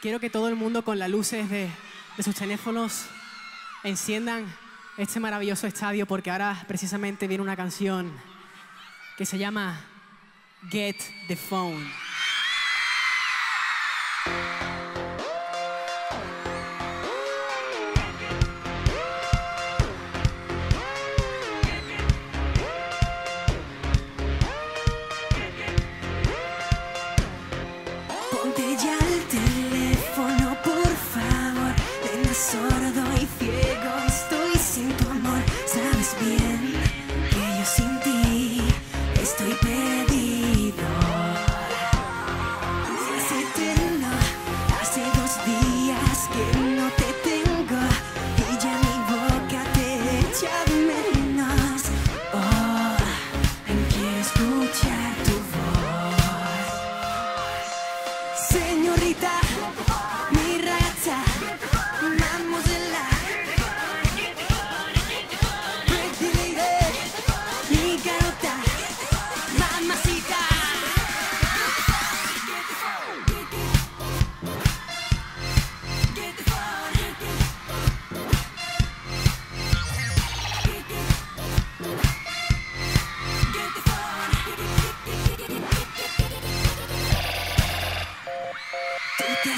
Quiero que todo el mundo con las luces de, de sus teléfonos enciendan este maravilloso estadio porque ahora precisamente viene una canción que se llama Get the Phone.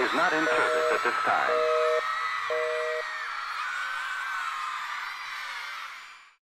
Is not in service at this time.